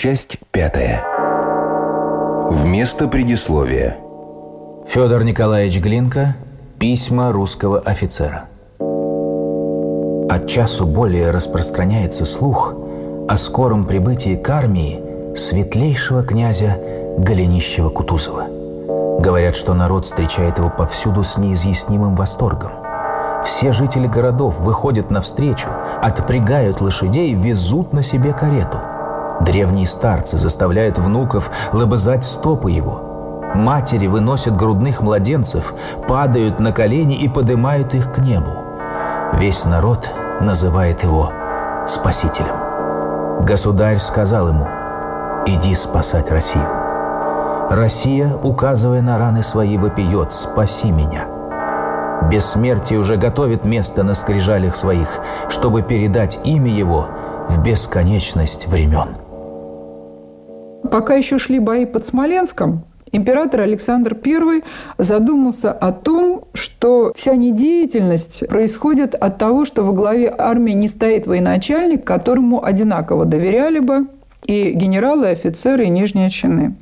Часть пятая. Вместо предисловия. Федор Николаевич Глинка. Письма русского офицера. От часу более распространяется слух о скором прибытии к армии светлейшего князя Голенищева-Кутузова. Говорят, что народ встречает его повсюду с неизъяснимым восторгом – все жители городов выходят навстречу, отпрягают лошадей, везут на себе карету. Древние старцы заставляют внуков лобызать стопы его. Матери выносят грудных младенцев, падают на колени и поднимают их к небу. Весь народ называет его спасителем. Государь сказал ему, иди спасать Россию. Россия, указывая на раны свои, вопиет «Спаси меня!» Бессмертие уже готовит место на скрижалях своих, чтобы передать имя его в бесконечность времен. Пока еще шли бои под Смоленском, император Александр I задумался о том, что вся недеятельность происходит от того, что во главе армии не стоит военачальник, которому одинаково доверяли бы и генералы, офицеры, и нижние чины.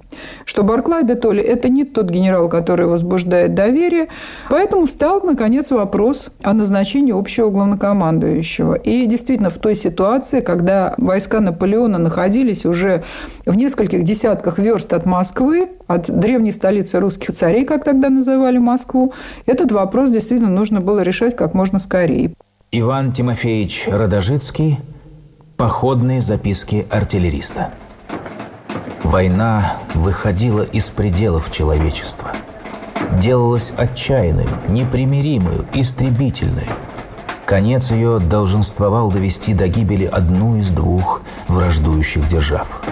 Что Барклай де Толли – это не тот генерал, который возбуждает доверие, поэтому встал, наконец, вопрос о назначении общего главнокомандующего. И действительно, в той ситуации, когда войска Наполеона находились уже в нескольких десятках верст от Москвы, от древней столицы русских царей, как тогда называли Москву, этот вопрос действительно нужно было решать как можно скорее. Иван Тимофеевич Родожицкий – Походные записки артиллериста. Война выходила из пределов человечества. Делалась отчаянную, непримиримую, истребительную. Конец ее долженствовал довести до гибели одну из двух враждующих держав.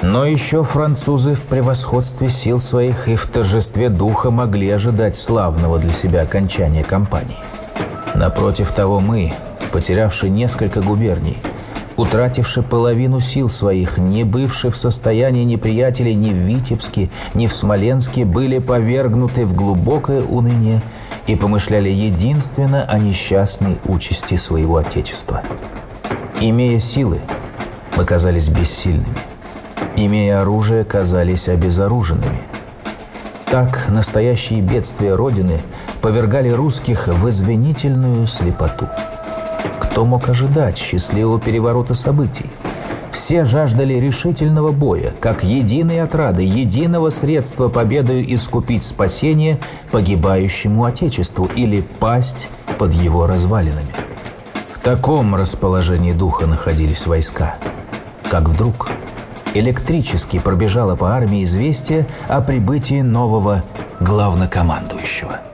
Но еще французы в превосходстве сил своих и в торжестве духа могли ожидать славного для себя окончания кампании. Напротив того мы, потерявшие несколько губерний, утративши половину сил своих, не бывши в состоянии неприятелей ни в Витебске, ни в Смоленске, были повергнуты в глубокое уныние и помышляли единственно о несчастной участи своего Отечества. Имея силы, мы казались бессильными. Имея оружие, казались обезоруженными. Так настоящие бедствия Родины повергали русских в извинительную слепоту. Кто мог ожидать счастливого переворота событий? Все жаждали решительного боя, как единой отрады, единого средства победою искупить спасение погибающему Отечеству или пасть под его развалинами. В таком расположении духа находились войска. Как вдруг электрически пробежало по армии известие о прибытии нового главнокомандующего –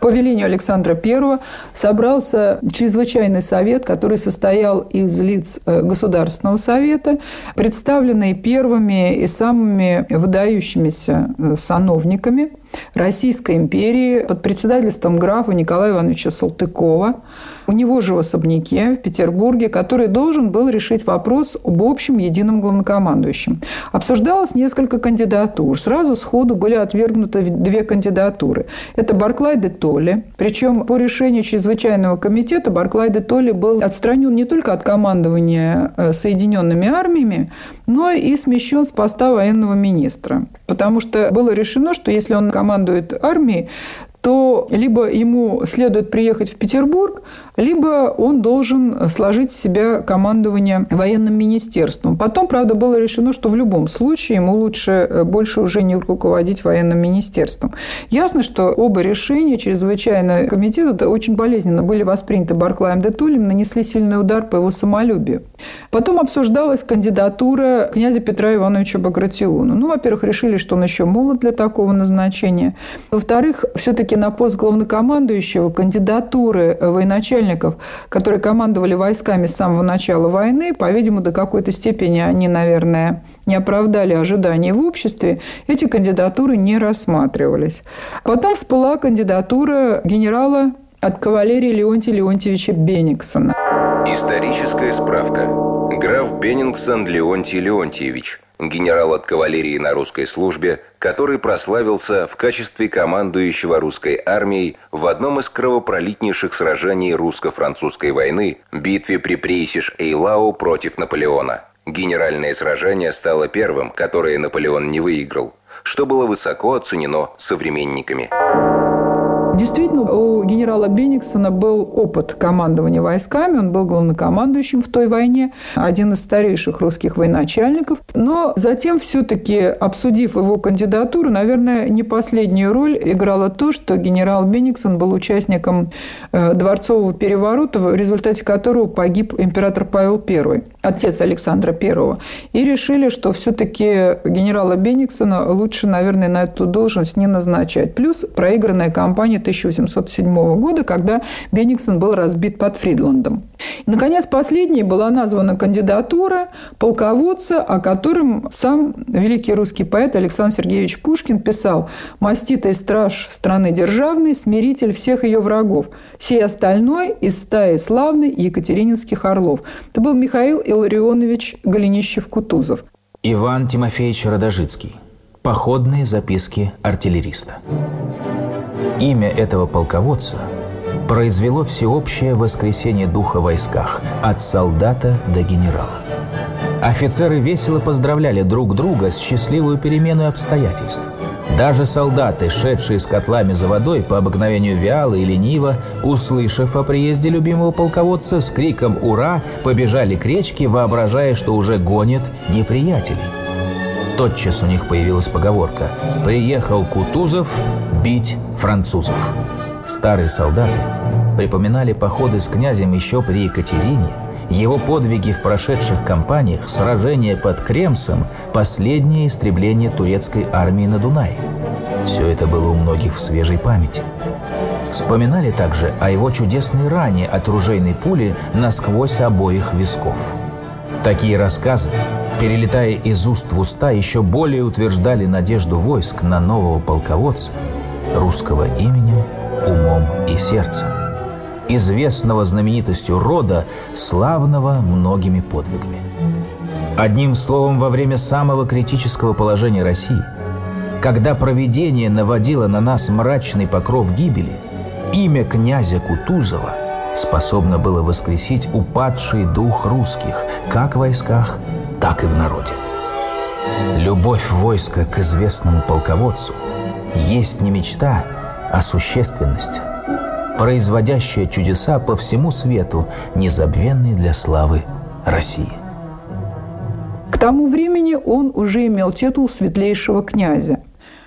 по велению Александра I собрался чрезвычайный совет, который состоял из лиц э, Государственного совета, представленные первыми и самыми выдающимися э, сановниками. Российской империи под председательством графа Николая Ивановича Салтыкова. У него же в особняке в Петербурге, который должен был решить вопрос об общем едином главнокомандующем. Обсуждалось несколько кандидатур. Сразу сходу были отвергнуты две кандидатуры. Это Барклай де Толли. Причем по решению чрезвычайного комитета Барклай де Толли был отстранен не только от командования э, Соединенными армиями, но и смещен с поста военного министра. Потому что было решено, что если он командует армией, то либо ему следует приехать в Петербург, либо он должен сложить в себя командование военным министерством. Потом, правда, было решено, что в любом случае ему лучше э, больше уже не руководить военным министерством. Ясно, что оба решения чрезвычайно комитета очень болезненно были восприняты Барклаем де Тулем, нанесли сильный удар по его самолюбию. Потом обсуждалась кандидатура князя Петра Ивановича Багратиона. Ну, во-первых, решили, что он еще молод для такого назначения. Во-вторых, все-таки на пост главнокомандующего кандидатуры э, военачальника начальников, которые командовали войсками с самого начала войны, по-видимому, до какой-то степени они, наверное, не оправдали ожиданий в обществе, эти кандидатуры не рассматривались. Потом всплыла кандидатура генерала от кавалерии Леонтия Леонтьевича Бениксона. Историческая справка. Граф Беннингсон Леонтий Леонтьевич – генерал от кавалерии на русской службе, который прославился в качестве командующего русской армией в одном из кровопролитнейших сражений русско-французской войны – битве при Прейсиш-Эйлау против Наполеона. Генеральное сражение стало первым, которое Наполеон не выиграл, что было высоко оценено современниками. Действительно, у генерала Бениксона был опыт командования войсками, он был главнокомандующим в той войне, один из старейших русских военачальников. Но затем все-таки, обсудив его кандидатуру, наверное, не последнюю роль играло то, что генерал Бениксон был участником э, дворцового переворота, в результате которого погиб император Павел I, отец Александра I. И решили, что все-таки генерала Бениксона лучше, наверное, на эту должность не назначать. Плюс проигранная кампания 1807 1947 года, когда Бениксон был разбит под Фридландом. И, наконец, последней была названа кандидатура полководца, о котором сам великий русский поэт Александр Сергеевич Пушкин писал «Маститый страж страны державной, смиритель всех ее врагов, сей остальной из стаи славной екатерининских орлов». Это был Михаил Илларионович Голенищев-Кутузов. Иван Тимофеевич Родожицкий. Походные записки артиллериста. Имя этого полководца произвело всеобщее воскресение духа в войсках, от солдата до генерала. Офицеры весело поздравляли друг друга с счастливую перемену обстоятельств. Даже солдаты, шедшие с котлами за водой по обыкновению вяло и лениво, услышав о приезде любимого полководца, с криком «Ура!» побежали к речке, воображая, что уже гонит неприятелей. Тотчас у них появилась поговорка «Приехал Кутузов, бить французов. Старые солдаты припоминали походы с князем еще при Екатерине, его подвиги в прошедших кампаниях, сражения под Кремсом, последнее истребление турецкой армии на Дунае. Все это было у многих в свежей памяти. Вспоминали также о его чудесной ране от ружейной пули насквозь обоих висков. Такие рассказы, перелетая из уст в уста, еще более утверждали надежду войск на нового полководца – русского именем, умом и сердцем, известного знаменитостью рода, славного многими подвигами. Одним словом, во время самого критического положения России, когда провидение наводило на нас мрачный покров гибели, имя князя Кутузова способно было воскресить упадший дух русских, как в войсках, так и в народе. Любовь войска к известному полководцу – есть не мечта, а существенность, производящая чудеса по всему свету, незабвенной для славы России. К тому времени он уже имел титул светлейшего князя.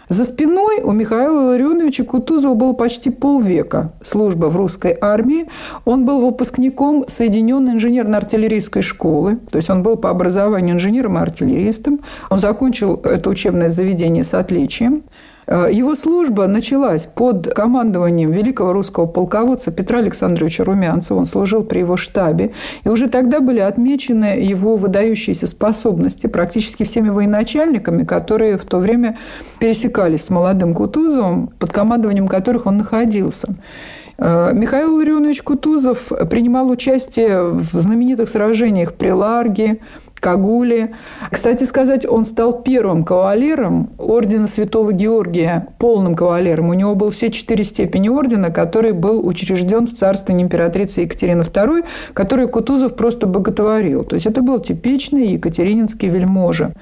За спиной у Михаила Ларионовича Кутузова было почти полвека служба в русской армии. Он был выпускником Соединенной инженерно-артиллерийской школы, то есть он был по образованию инженером и артиллеристом. Он закончил это учебное заведение с отличием. Э, его служба началась под командованием великого русского полководца Петра Александровича Румянцева. Он служил при его штабе. И уже тогда были отмечены его выдающиеся способности практически всеми военачальниками, которые в то время пересекались с молодым Кутузовым, под командованием которых он находился. Э, Михаил Ларионович Кутузов принимал участие в знаменитых сражениях при Ларге, Кагули. Кстати сказать, он стал первым кавалером ордена Святого Георгия, полным кавалером. У него был все четыре степени ордена, который был учрежден в царствовании императрицы Екатерины II, которую Кутузов просто боготворил. То есть это был типичный екатерининский вельможа.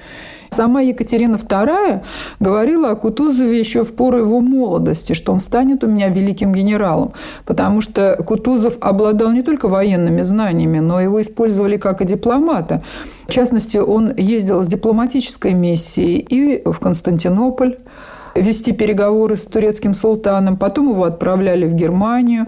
Сама Екатерина II говорила о Кутузове еще в пору его молодости, что он станет у меня великим генералом, потому что Кутузов обладал не только военными знаниями, но его использовали как и дипломата. В частности, он ездил с дипломатической миссией и в Константинополь, вести переговоры с турецким султаном. Потом его отправляли в Германию.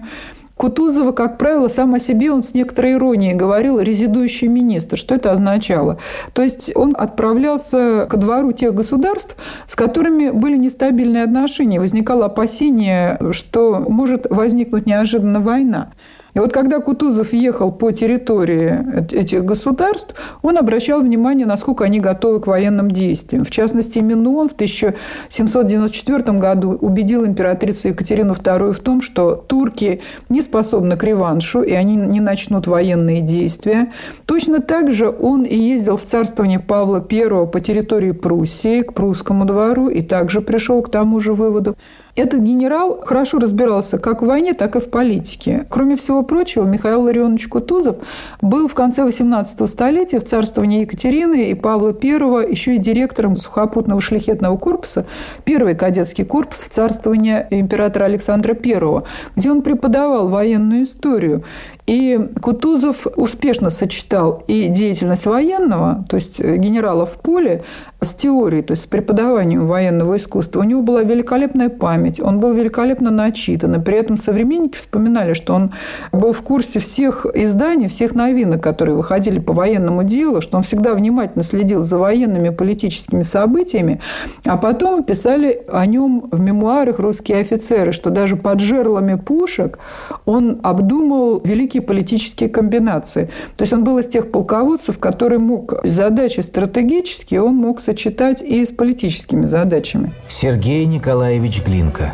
Кутузова, как правило, сам о себе он с некоторой иронией говорил «резидующий министр». Что это означало? То есть он отправлялся ко двору тех государств, с которыми были нестабильные отношения. Возникало опасение, что может возникнуть неожиданно война. И вот когда Кутузов ехал по территории этих государств, он обращал внимание, насколько они готовы к военным действиям. В частности, именно он в 1794 году убедил императрицу Екатерину II в том, что турки не способны к реваншу, и они не начнут военные действия. Точно так же он и ездил в царствование Павла I по территории Пруссии, к прусскому двору, и также пришел к тому же выводу. Этот генерал хорошо разбирался как в войне, так и в политике. Кроме всего прочего, Михаил Ларионович Кутузов был в конце 18 столетия в царствовании Екатерины и Павла I еще и директором сухопутного шляхетного корпуса, первый кадетский корпус в царствовании императора Александра I, где он преподавал военную историю. И Кутузов успешно сочетал и деятельность военного, то есть э, генерала в поле, с теорией, то есть с преподаванием военного искусства. У него была великолепная память, он был великолепно начитан. И при этом современники вспоминали, что он был в курсе всех изданий, всех новинок, которые выходили по военному делу, что он всегда внимательно следил за военными политическими событиями. А потом писали о нем в мемуарах русские офицеры, что даже под жерлами пушек он обдумывал великие такие политические комбинации. То есть он был из тех полководцев, который мог задачи стратегические, он мог сочетать и с политическими задачами. Сергей Николаевич Глинка.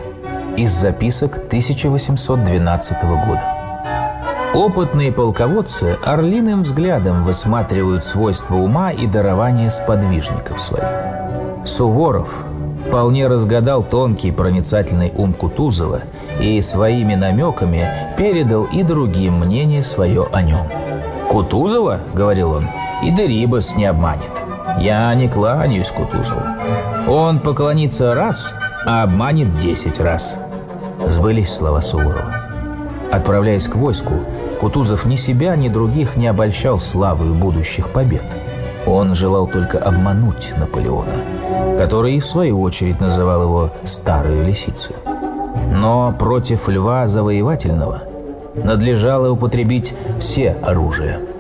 Из записок 1812 года. Опытные полководцы орлиным взглядом высматривают свойства ума и дарования сподвижников своих. Суворов, вполне разгадал тонкий проницательный ум Кутузова и своими намеками передал и другим мнение свое о нем. «Кутузова?» — говорил он. «И Дерибас не обманет. Я не кланяюсь Кутузову. Он поклонится раз, а обманет десять раз». Сбылись слова Суворова. Отправляясь к войску, Кутузов ни себя, ни других не обольщал славою будущих побед – он желал только обмануть Наполеона, который, в свою очередь, называл его старую лисицу. Но против льва завоевательного надлежало употребить все оружия –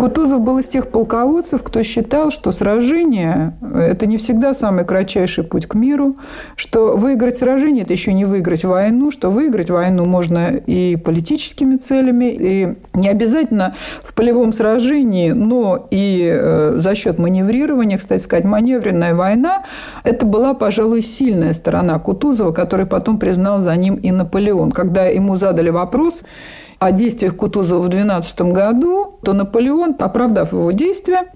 Кутузов был из тех полководцев, кто считал, что сражение – это не всегда самый кратчайший путь к миру, что выиграть сражение – это еще не выиграть войну, что выиграть войну можно и политическими целями, и не обязательно в полевом сражении, но и э, за счет маневрирования, кстати сказать, маневренная война – это была, пожалуй, сильная сторона Кутузова, который потом признал за ним и Наполеон. Когда ему задали вопрос, о действиях Кутузова в 12 году, то Наполеон, оправдав его действия,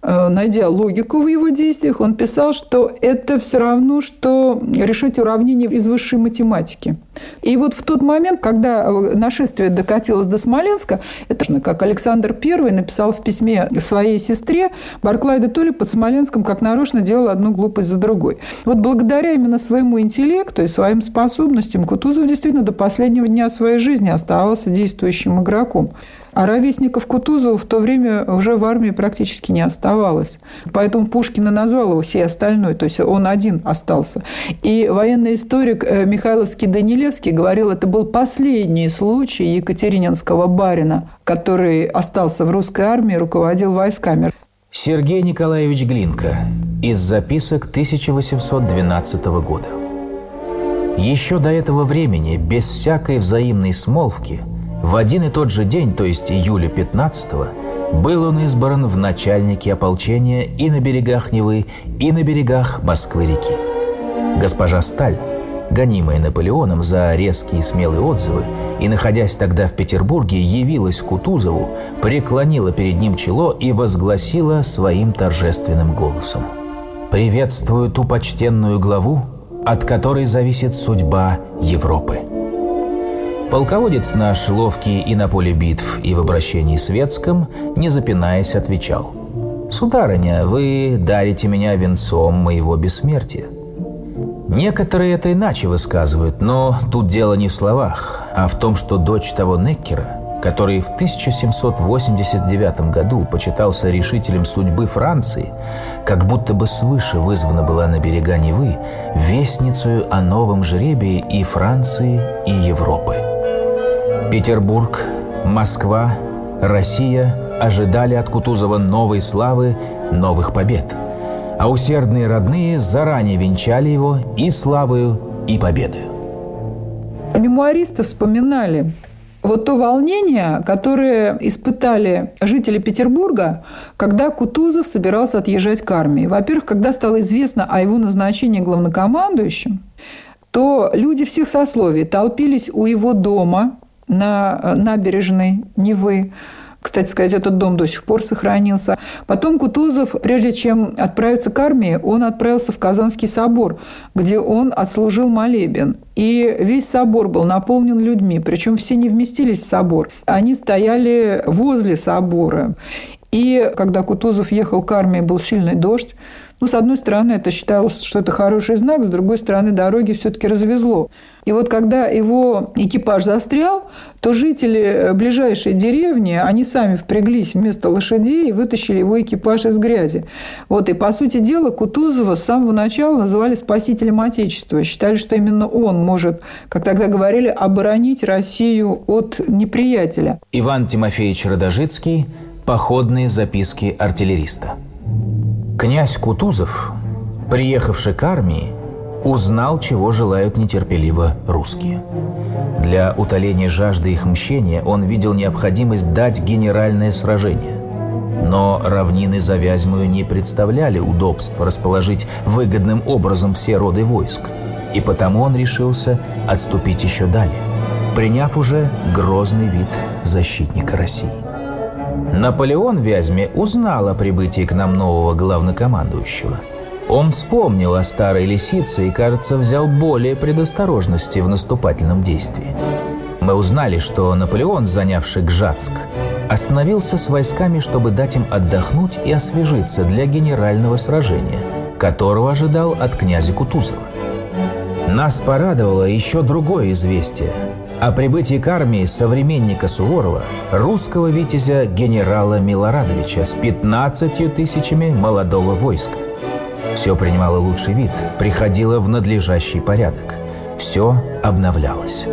Э, найдя логику в его действиях, он писал, что это все равно, что решить уравнение из высшей математики. И вот в тот момент, когда э, нашествие докатилось до Смоленска, это же как Александр I написал в письме своей сестре, Барклай де Толли под Смоленском как нарочно делал одну глупость за другой. Вот благодаря именно своему интеллекту и своим способностям Кутузов действительно до последнего дня своей жизни оставался действующим игроком. А ровесников Кутузова в то время уже в армии практически не оставалось. Поэтому Пушкин и назвал его всей остальной, то есть он один остался. И военный историк э, Михайловский Данилевский говорил, это был последний случай екатерининского барина, который остался в русской армии, руководил войсками. Сергей Николаевич Глинка из записок 1812 года. Еще до этого времени, без всякой взаимной смолвки – в один и тот же день, то есть июля 15-го, был он избран в начальники ополчения и на берегах Невы, и на берегах Москвы-реки. Госпожа Сталь, гонимая Наполеоном за резкие и смелые отзывы, и, находясь тогда в Петербурге, явилась Кутузову, преклонила перед ним чело и возгласила своим торжественным голосом. «Приветствую ту почтенную главу, от которой зависит судьба Европы». Полководец наш, ловкий и на поле битв, и в обращении светском, не запинаясь, отвечал. «Сударыня, вы дарите меня венцом моего бессмертия». Некоторые это иначе высказывают, но тут дело не в словах, а в том, что дочь того Неккера, который в 1789 году почитался решителем судьбы Франции, как будто бы свыше вызвана была на берега Невы вестницей о новом жребии и Франции, и Европы. Петербург, Москва, Россия ожидали от Кутузова новой славы, новых побед. А усердные родные заранее венчали его и славою, и победою. Мемуаристы вспоминали вот то волнение, которое испытали жители Петербурга, когда Кутузов собирался отъезжать к армии. Во-первых, когда стало известно о его назначении главнокомандующим, то люди всех сословий толпились у его дома, на набережной Невы. Кстати сказать, этот дом до сих пор сохранился. Потом Кутузов, прежде чем отправиться к армии, он отправился в Казанский собор, где он отслужил молебен. И весь собор был наполнен людьми, причем все не вместились в собор. Они стояли возле собора. И когда Кутузов ехал к армии, был сильный дождь, ну, с одной стороны, это считалось, что это хороший знак, с другой стороны, дороги все-таки развезло. И вот когда его экипаж застрял, то жители э, ближайшей деревни, они сами впряглись вместо лошадей и вытащили его экипаж из грязи. Вот, и, по сути дела, Кутузова с самого начала называли спасителем Отечества. Считали, что именно он может, как тогда говорили, оборонить Россию от неприятеля. Иван Тимофеевич Родожицкий «Походные записки артиллериста». Князь Кутузов, приехавший к армии, узнал, чего желают нетерпеливо русские. Для утоления жажды их мщения он видел необходимость дать генеральное сражение. Но равнины за Вязьмою не представляли удобств расположить выгодным образом все роды войск. И потому он решился отступить еще далее, приняв уже грозный вид защитника России. Наполеон Вязьме узнал о прибытии к нам нового главнокомандующего. Он вспомнил о старой лисице и, кажется, взял более предосторожности в наступательном действии. Мы узнали, что Наполеон, занявший Гжатск, остановился с войсками, чтобы дать им отдохнуть и освежиться для генерального сражения, которого ожидал от князя Кутузова. Нас порадовало еще другое известие – о прибытии к армии современника Суворова, русского витязя генерала Милорадовича с 15 тысячами молодого войска. Все принимало лучший вид, приходило в надлежащий порядок. Все обновлялось.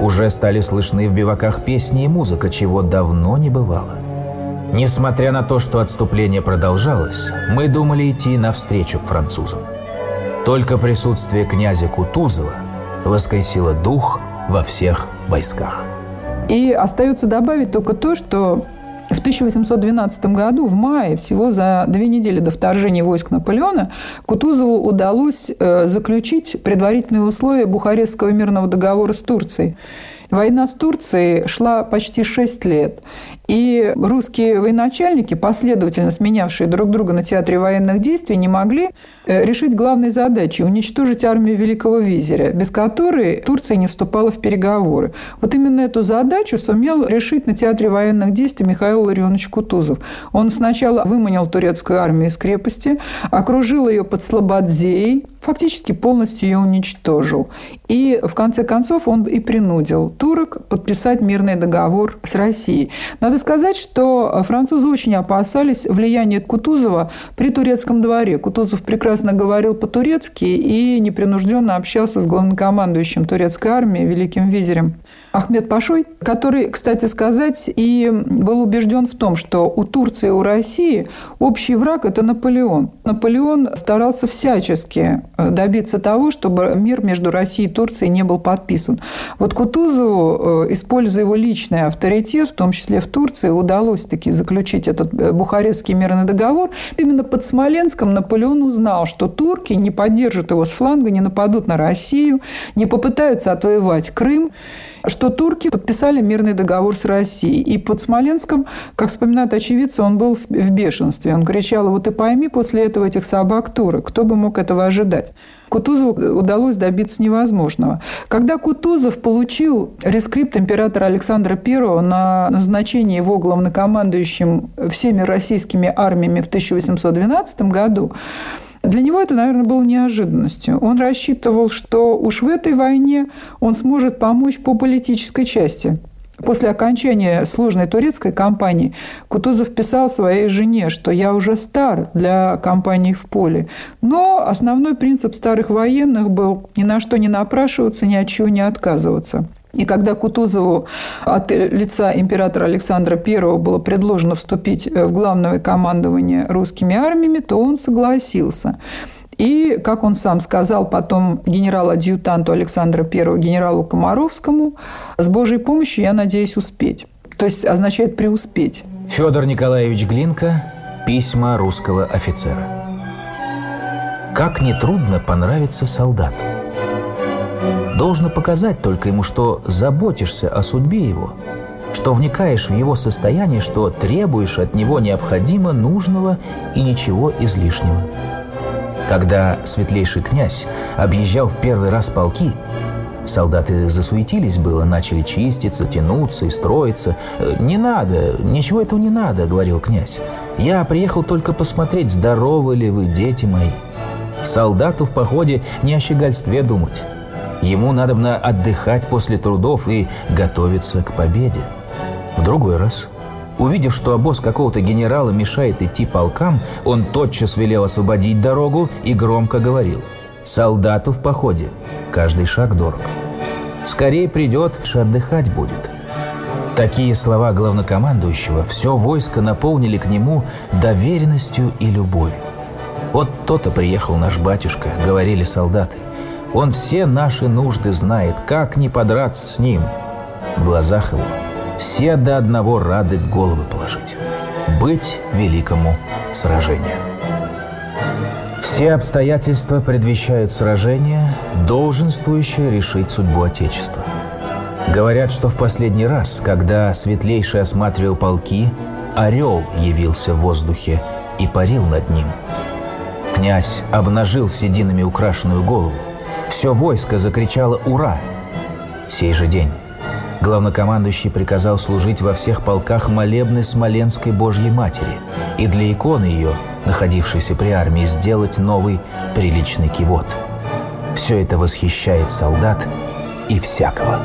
Уже стали слышны в биваках песни и музыка, чего давно не бывало. Несмотря на то, что отступление продолжалось, мы думали идти навстречу к французам. Только присутствие князя Кутузова воскресило дух – во всех войсках. И остается добавить только то, что в 1812 году, в мае, всего за две недели до вторжения войск Наполеона, Кутузову удалось э, заключить предварительные условия Бухарестского мирного договора с Турцией. Война с Турцией шла почти шесть лет. И русские военачальники, последовательно сменявшие друг друга на театре военных действий, не могли э, решить главной задачи – уничтожить армию Великого Визиря, без которой Турция не вступала в переговоры. Вот именно эту задачу сумел решить на театре военных действий Михаил Ларионович Кутузов. Он сначала выманил турецкую армию из крепости, окружил ее под Слободзеей, фактически полностью ее уничтожил. И в конце концов он и принудил турок подписать мирный договор с Россией. Надо сказать, что э, французы очень опасались влияния Кутузова при турецком дворе. Кутузов прекрасно говорил по-турецки и непринужденно общался с главнокомандующим турецкой армии, великим визирем. Ахмед Пашой, который, кстати сказать, и был убежден в том, что у Турции и у России общий враг – это Наполеон. Наполеон старался всячески э, добиться того, чтобы мир между Россией и Турцией не был подписан. Вот Кутузову, э, используя его личный авторитет, в том числе в Турции, удалось таки заключить этот э, Бухарестский мирный договор. Именно под Смоленском Наполеон узнал, что турки не поддержат его с фланга, не нападут на Россию, не попытаются отвоевать Крым что турки подписали мирный договор с Россией. И под Смоленском, как вспоминают очевидцы, он был в бешенстве. Он кричал, вот и пойми после этого этих собак турок, кто бы мог этого ожидать. Кутузову удалось добиться невозможного. Когда Кутузов получил рескрипт императора Александра I на назначение его главнокомандующим всеми российскими армиями в 1812 году, для него это, наверное, было неожиданностью. Он рассчитывал, что уж в этой войне он сможет помочь по политической части. После окончания сложной турецкой кампании Кутузов писал своей жене, что я уже стар для кампании в поле. Но основной принцип старых военных был ни на что не напрашиваться, ни от чего не отказываться. И когда Кутузову от лица императора Александра I было предложено вступить э, в главное командование русскими армиями, то он согласился. И, как он сам сказал потом генерал-адъютанту Александра I, генералу Комаровскому, с Божьей помощью я надеюсь успеть. То есть означает преуспеть. Федор Николаевич Глинка «Письма русского офицера». Как нетрудно понравиться солдату. Должно показать только ему, что заботишься о судьбе его, что вникаешь в его состояние, что требуешь от него необходимо нужного и ничего излишнего. Когда светлейший князь объезжал в первый раз полки, солдаты засуетились было, начали чиститься, тянуться и строиться. «Э, «Не надо, ничего этого не надо», — говорил князь. «Я приехал только посмотреть, здоровы ли вы, дети мои». Солдату в походе не о щегольстве думать. Ему надобно отдыхать после трудов и готовиться к победе. В другой раз, увидев, что обоз какого-то генерала мешает идти полкам, он тотчас велел освободить дорогу и громко говорил «Солдату в походе, каждый шаг дорог. Скорее придет, отдыхать будет». Такие слова главнокомандующего все войско наполнили к нему доверенностью и любовью. «Вот то-то приехал наш батюшка», — говорили солдаты — он все наши нужды знает, как не подраться с ним. В глазах его все до одного рады головы положить. Быть великому сражению. Все обстоятельства предвещают сражение, долженствующее решить судьбу Отечества. Говорят, что в последний раз, когда Светлейший осматривал полки, орел явился в воздухе и парил над ним. Князь обнажил сединами украшенную голову. Все войско закричало «Ура!» В сей же день главнокомандующий приказал служить во всех полках молебны Смоленской Божьей Матери и для иконы ее, находившейся при армии, сделать новый приличный кивот. Все это восхищает солдат и всякого.